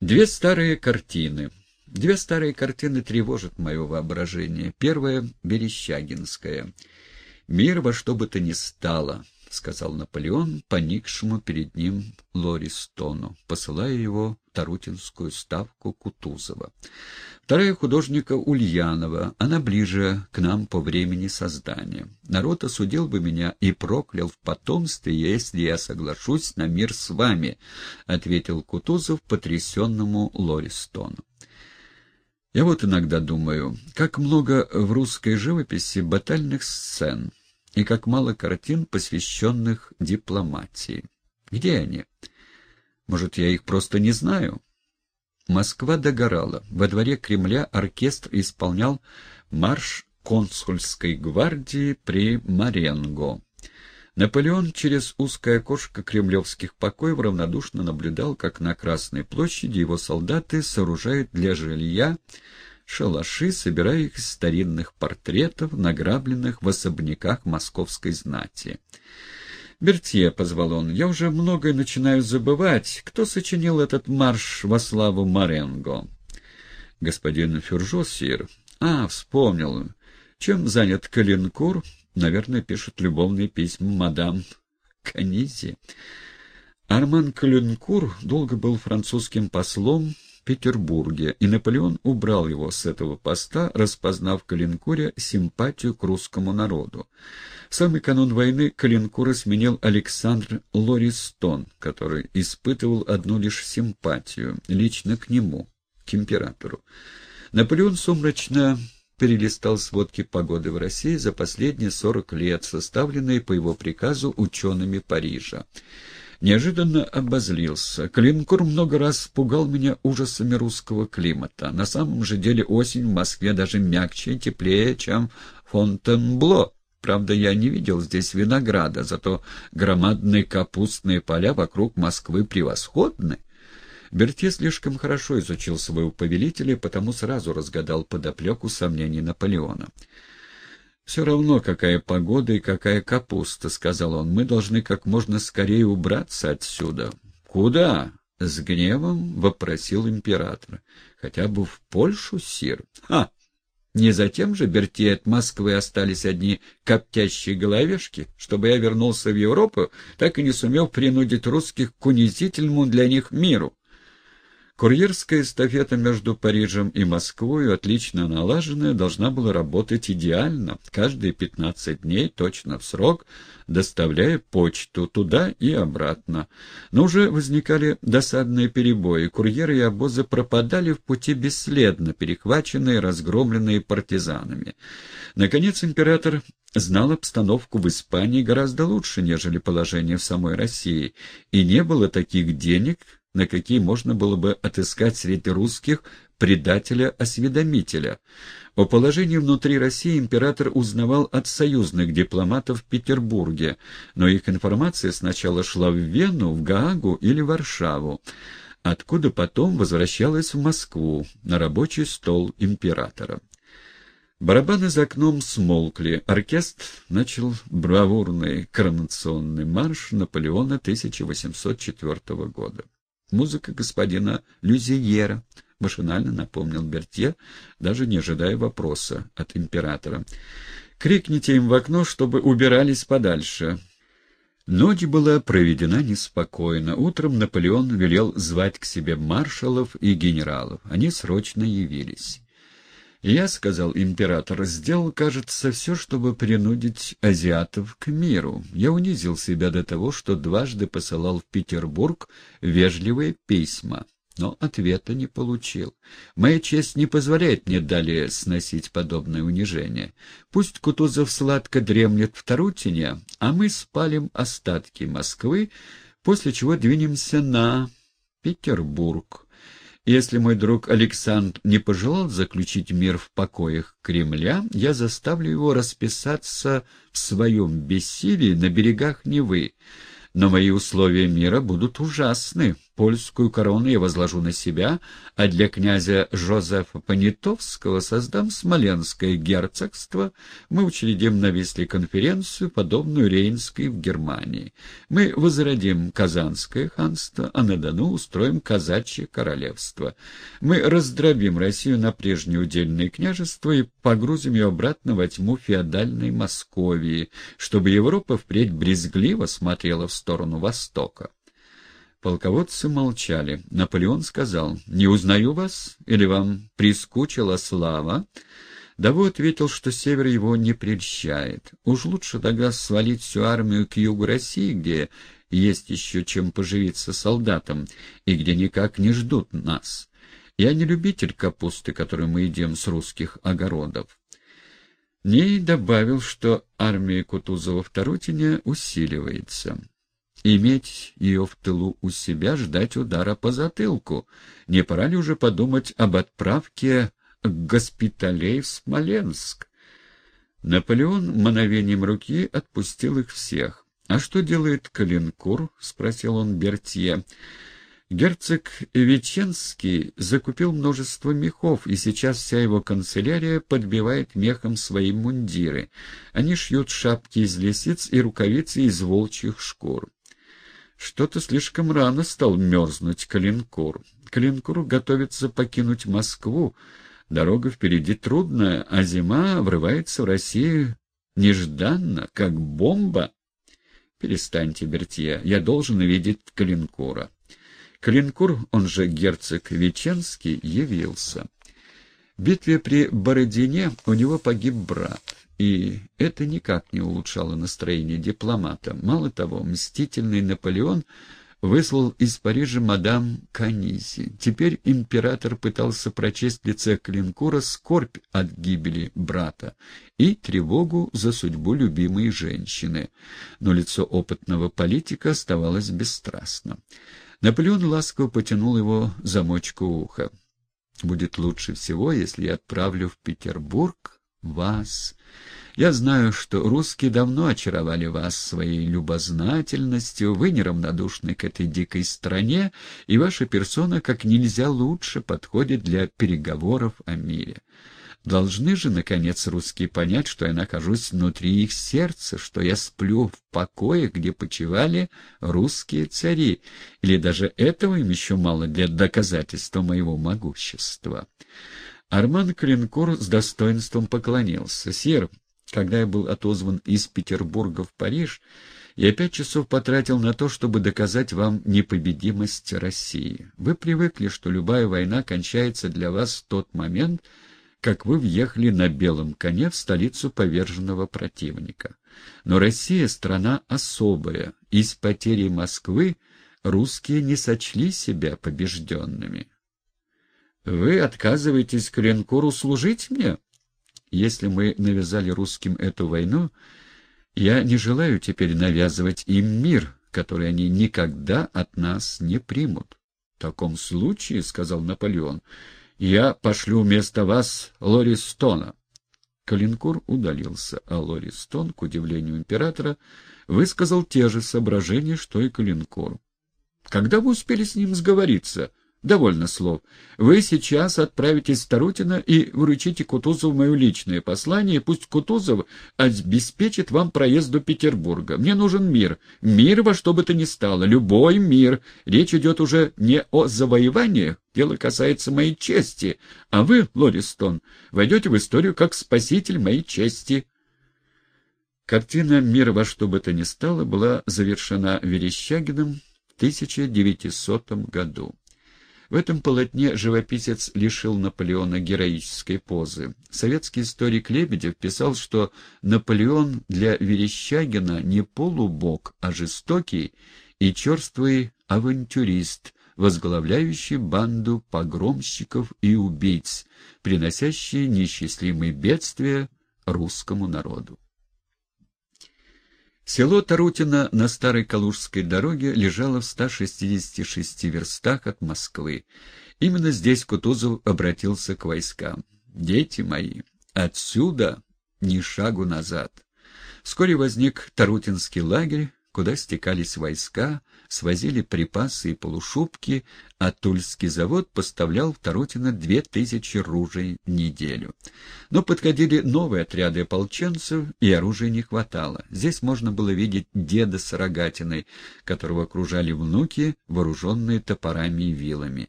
Две старые картины. Две старые картины тревожат мое воображение. Первая — Берещагинская. «Мир во что бы то ни стало», — сказал Наполеон, поникшему перед ним Лористону, посылая его в Тарутинскую ставку Кутузова. Вторая художника Ульянова, она ближе к нам по времени создания. Народ осудил бы меня и проклял в потомстве, если я соглашусь на мир с вами, — ответил Кутузов потрясенному Лористону. Я вот иногда думаю, как много в русской живописи батальных сцен, и как мало картин, посвященных дипломатии. Где они? Может, я их просто не знаю? Москва догорала. Во дворе Кремля оркестр исполнял марш консульской гвардии при Маренго. Наполеон через узкое окошко кремлевских покоев равнодушно наблюдал, как на Красной площади его солдаты сооружают для жилья шалаши, собирая их из старинных портретов, награбленных в особняках московской знати. «Бертье», — позвал он, — «я уже многое начинаю забывать. Кто сочинил этот марш во славу Маренго?» «Господин Фюржо, сир». «А, вспомнил. Чем занят Калинкур?» «Наверное, пишет любовные письма мадам Канизи». Арман Калинкур долго был французским послом Петербурге, и Наполеон убрал его с этого поста, распознав Калинкуре симпатию к русскому народу. В самый канун войны Калинкура сменил Александр Лористон, который испытывал одну лишь симпатию, лично к нему, к императору. Наполеон сумрачно перелистал сводки погоды в России за последние сорок лет, составленные по его приказу учеными Парижа неожиданно обозлился. Клинкур много раз пугал меня ужасами русского климата. На самом же деле осень в Москве даже мягче и теплее, чем Фонтенбло. Правда, я не видел здесь винограда, зато громадные капустные поля вокруг Москвы превосходны. Бертье слишком хорошо изучил своего повелителя, потому сразу разгадал подоплеку сомнений Наполеона. «Все равно, какая погода и какая капуста», — сказал он. «Мы должны как можно скорее убраться отсюда». «Куда?» — с гневом вопросил император. «Хотя бы в Польшу, сир». «Ха! Не затем же, Бертье, от Москвы остались одни коптящие головешки, чтобы я вернулся в Европу, так и не сумел принудить русских к унизительному для них миру». Курьерская эстафета между Парижем и Москвой, отлично налаженная, должна была работать идеально, каждые 15 дней, точно в срок, доставляя почту туда и обратно. Но уже возникали досадные перебои, курьеры и обозы пропадали в пути бесследно, перехваченные разгромленные партизанами. Наконец император знал обстановку в Испании гораздо лучше, нежели положение в самой России, и не было таких денег, на какие можно было бы отыскать среди русских предателя-осведомителя. О положении внутри России император узнавал от союзных дипломатов в Петербурге, но их информация сначала шла в Вену, в Гаагу или Варшаву, откуда потом возвращалась в Москву на рабочий стол императора. Барабаны за окном смолкли. Оркестр начал бравурный коронационный марш Наполеона 1804 года. Музыка господина Люзиера, машинально напомнил Бертье, даже не ожидая вопроса от императора. «Крикните им в окно, чтобы убирались подальше». Ночь была проведена неспокойно. Утром Наполеон велел звать к себе маршалов и генералов. Они срочно явились. «Я, — сказал император, — сделал, кажется, все, чтобы принудить азиатов к миру. Я унизил себя до того, что дважды посылал в Петербург вежливые письма, но ответа не получил. Моя честь не позволяет мне далее сносить подобное унижение. Пусть Кутузов сладко дремлет в Тарутине, а мы спалим остатки Москвы, после чего двинемся на Петербург». Если мой друг Александр не пожелал заключить мир в покоях Кремля, я заставлю его расписаться в своем бессилии на берегах Невы. Но мои условия мира будут ужасны. Польскую корону я возложу на себя, а для князя Жозефа Понятовского создам Смоленское герцогство. Мы учредим на Висле конференцию, подобную Рейнской в Германии. Мы возродим Казанское ханство, а на Дону устроим казачье королевство. Мы раздробим Россию на прежние удельные княжества и погрузим ее обратно во тьму феодальной Московии, чтобы Европа впредь брезгливо смотрела в сторону Востока. Полководцы молчали. Наполеон сказал, «Не узнаю вас? Или вам прискучила слава?» Даву ответил, что север его не прельщает. Уж лучше тогда свалить всю армию к югу России, где есть еще чем поживиться солдатам, и где никак не ждут нас. Я не любитель капусты, которую мы едим с русских огородов. Ней добавил, что армия Кутузова в Тарутине усиливается. Иметь ее в тылу у себя, ждать удара по затылку. Не пора ли уже подумать об отправке госпиталей в Смоленск? Наполеон мановением руки отпустил их всех. «А что делает Калинкур?» — спросил он Бертье. Герцог Веченский закупил множество мехов, и сейчас вся его канцелярия подбивает мехом свои мундиры. Они шьют шапки из лисиц и рукавицы из волчьих шкур. Что-то слишком рано стал мерзнуть Калинкур. Калинкур готовится покинуть Москву. Дорога впереди трудная, а зима врывается в Россию нежданно, как бомба. Перестаньте, Бертье, я должен видеть Калинкура. Калинкур, он же герцог Веченский, явился. В битве при Бородине у него погиб брат. И это никак не улучшало настроение дипломата. Мало того, мстительный Наполеон выслал из Парижа мадам Канизи. Теперь император пытался прочесть в лице Клинкура скорбь от гибели брата и тревогу за судьбу любимой женщины. Но лицо опытного политика оставалось бесстрастным. Наполеон ласково потянул его замочку уха. «Будет лучше всего, если я отправлю в Петербург вас. Я знаю, что русские давно очаровали вас своей любознательностью, вы неравнодушны к этой дикой стране, и ваша персона как нельзя лучше подходит для переговоров о мире. Должны же, наконец, русские понять, что я нахожусь внутри их сердца, что я сплю в покое, где почивали русские цари, или даже этого им еще мало для доказательства моего могущества. Арман Клинкур с достоинством поклонился. «Сир, когда я был отозван из Петербурга в Париж, я пять часов потратил на то, чтобы доказать вам непобедимость России. Вы привыкли, что любая война кончается для вас в тот момент, как вы въехали на белом коне в столицу поверженного противника. Но Россия — страна особая, и с потерей Москвы русские не сочли себя побежденными. Вы отказываетесь Кренкуру служить мне? Если мы навязали русским эту войну, я не желаю теперь навязывать им мир, который они никогда от нас не примут. — В таком случае, — сказал Наполеон, — я пошлю вместо вас Лористона. Калинкур удалился, а Лористон, к удивлению императора, высказал те же соображения, что и Калинкур. — Когда вы успели с ним сговориться? — Довольно слов. Вы сейчас отправитесь в Тарутино и вручите Кутузову мое личное послание, и пусть Кутузов обеспечит вам проезд до Петербурга. Мне нужен мир. Мир во что бы то ни стало. Любой мир. Речь идет уже не о завоеваниях, дело касается моей чести. А вы, Лористон, войдете в историю как спаситель моей чести. Картина «Мир во что бы то ни стало» была завершена Верещагиным в 1900 году. В этом полотне живописец лишил Наполеона героической позы. Советский историк Лебедев писал, что Наполеон для Верещагина не полубог, а жестокий и черствый авантюрист, возглавляющий банду погромщиков и убийц, приносящие несчастливые бедствия русскому народу. Село Тарутино на Старой Калужской дороге лежало в 166 верстах от Москвы. Именно здесь Кутузов обратился к войскам. «Дети мои, отсюда ни шагу назад». Вскоре возник Тарутинский лагерь, куда стекались войска, свозили припасы и полушубки, а Тульский завод поставлял в Тарутино две тысячи ружей в неделю. Но подходили новые отряды ополченцев, и оружия не хватало. Здесь можно было видеть деда с рогатиной, которого окружали внуки, вооруженные топорами и вилами.